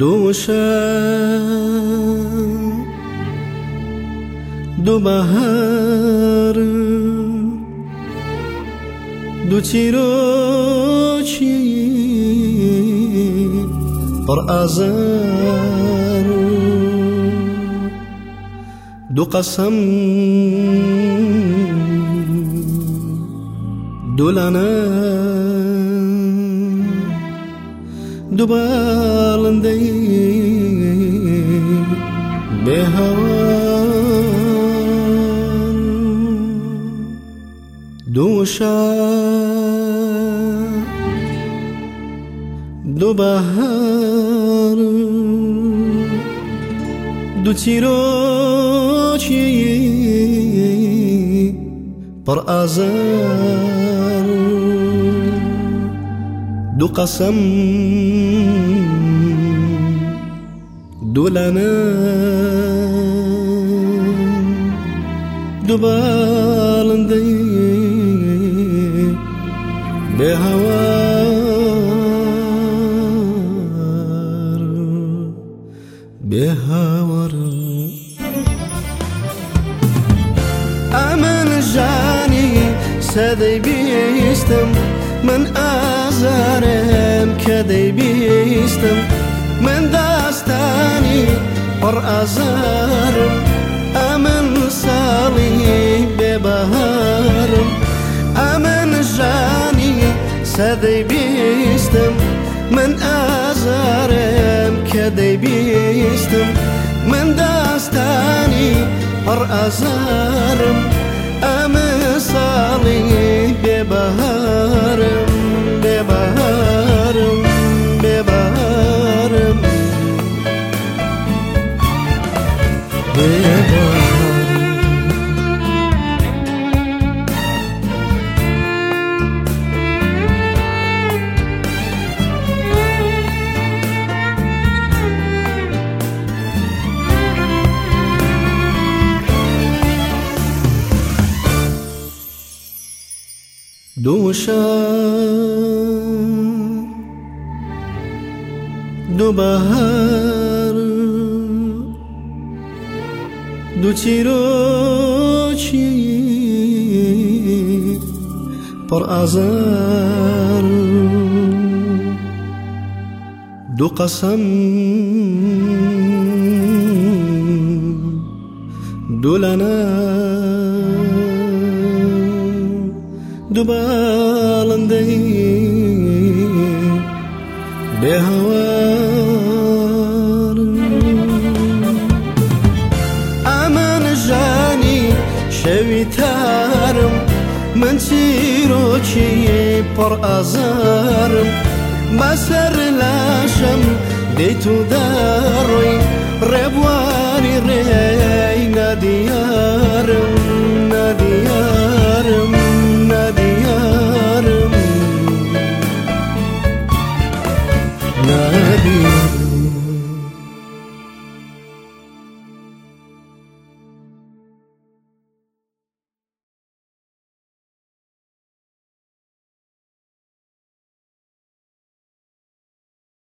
دوشم دو بهر دو چیروچی پر دو قسم دو دوباڵندەی بێهەوە دوشە دوبهار دو تیرۆکی پڕ ئازار دو قسم دو لنا دو بالندي بهوار بهوار أمن جاني سدي بيستم من ئازارم کە دەیبیستم من داستانی پڕ ئازارم ئەمن ساڵی بێبهارم ئەمن ژانی سەدەی بیستم من ئازارم کە دەیبیستم من داستانی پڕ ئازارم 多深？多吧？tu پر آزار دو قسم دو لنا دو به هوا ویتارم من چیرۆکی پڕ ئازارم بەسەر لاشم دەیت و داڕۆی ڕێبواری ڕێی نادیارم نادیارم نادیارم نادیارم